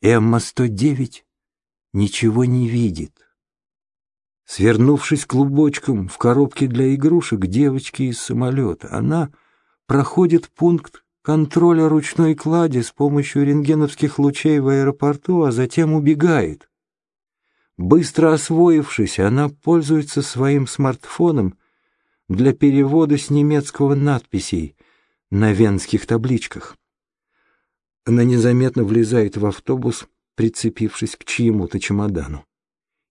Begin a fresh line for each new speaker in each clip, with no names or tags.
Эмма-109 ничего не видит. Свернувшись клубочком в коробке для игрушек девочки из самолета, она проходит пункт контроля ручной клади с помощью рентгеновских лучей в аэропорту, а затем убегает. Быстро освоившись, она пользуется своим смартфоном для перевода с немецкого надписей на венских табличках. Она незаметно влезает в автобус, прицепившись к чьему-то чемодану.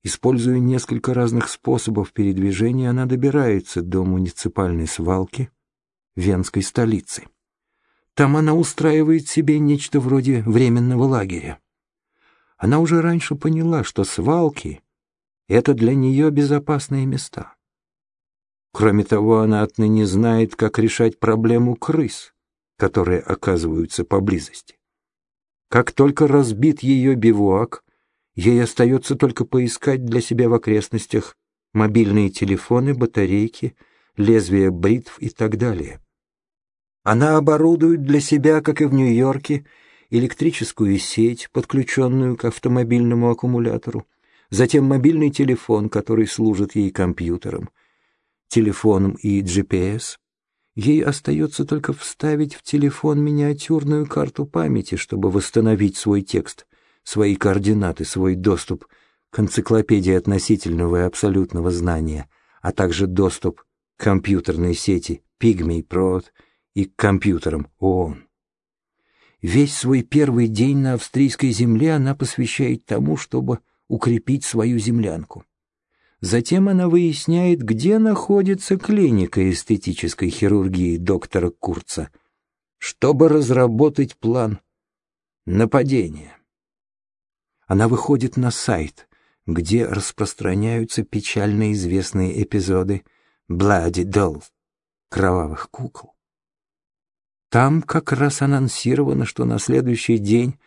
Используя несколько разных способов передвижения, она добирается до муниципальной свалки Венской столицы. Там она устраивает себе нечто вроде временного лагеря. Она уже раньше поняла, что свалки — это для нее безопасные места. Кроме того, она отныне знает, как решать проблему крыс, которые оказываются поблизости. Как только разбит ее бивуак, ей остается только поискать для себя в окрестностях мобильные телефоны, батарейки, лезвия бритв и так далее. Она оборудует для себя, как и в Нью-Йорке, электрическую сеть, подключенную к автомобильному аккумулятору, затем мобильный телефон, который служит ей компьютером, телефоном и GPS. Ей остается только вставить в телефон миниатюрную карту памяти, чтобы восстановить свой текст, свои координаты, свой доступ к энциклопедии относительного и абсолютного знания, а также доступ к компьютерной сети Pygmy Prod и к компьютерам ООН. Весь свой первый день на австрийской земле она посвящает тому, чтобы укрепить свою землянку. Затем она выясняет, где находится клиника эстетической хирургии доктора Курца, чтобы разработать план нападения. Она выходит на сайт, где распространяются печально известные эпизоды «Bloody Dolls» — кровавых кукол. Там как раз анонсировано, что на следующий день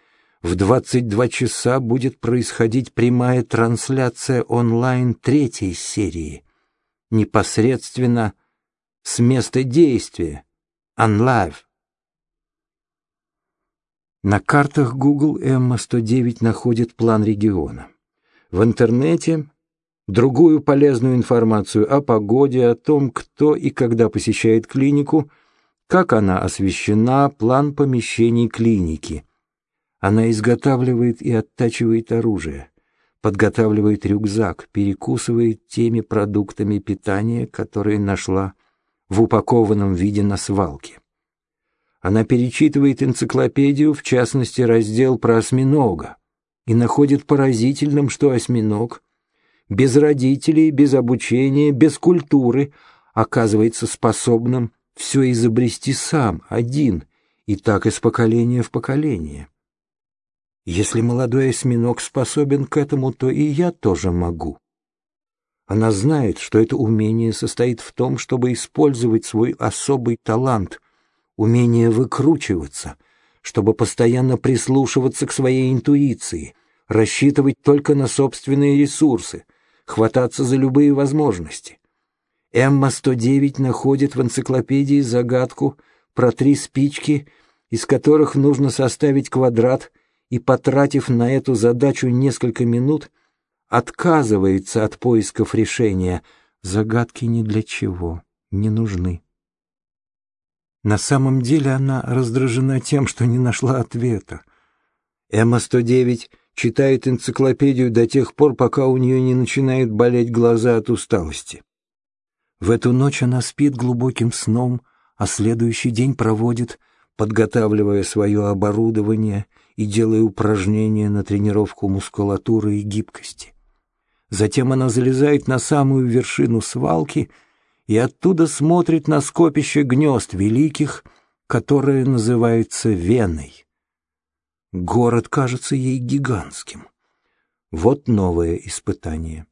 в 22 часа будет происходить прямая трансляция онлайн третьей серии, непосредственно с места действия, OnLive. На картах Google Эмма-109 находит план региона. В интернете другую полезную информацию о погоде, о том, кто и когда посещает клинику, как она освещена, план помещений клиники – она изготавливает и оттачивает оружие, подготавливает рюкзак, перекусывает теми продуктами питания, которые нашла в упакованном виде на свалке. Она перечитывает энциклопедию, в частности, раздел про осьминога, и находит поразительным, что осьминог без родителей, без обучения, без культуры оказывается способным все изобрести сам, один, и так из поколения в поколение. Если молодой осьминог способен к этому, то и я тоже могу. Она знает, что это умение состоит в том, чтобы использовать свой особый талант, умение выкручиваться, чтобы постоянно прислушиваться к своей интуиции, рассчитывать только на собственные ресурсы, хвататься за любые возможности. Эмма-109 находит в энциклопедии загадку про три спички, из которых нужно составить квадрат и, потратив на эту задачу несколько минут, отказывается от поисков решения. Загадки ни для чего не нужны. На самом деле она раздражена тем, что не нашла ответа. Эмма-109 читает энциклопедию до тех пор, пока у нее не начинают болеть глаза от усталости. В эту ночь она спит глубоким сном, а следующий день проводит, подготавливая свое оборудование и делая упражнения на тренировку мускулатуры и гибкости. Затем она залезает на самую вершину свалки и оттуда смотрит на скопище гнезд великих, которое называется Веной. Город кажется ей гигантским. Вот новое испытание.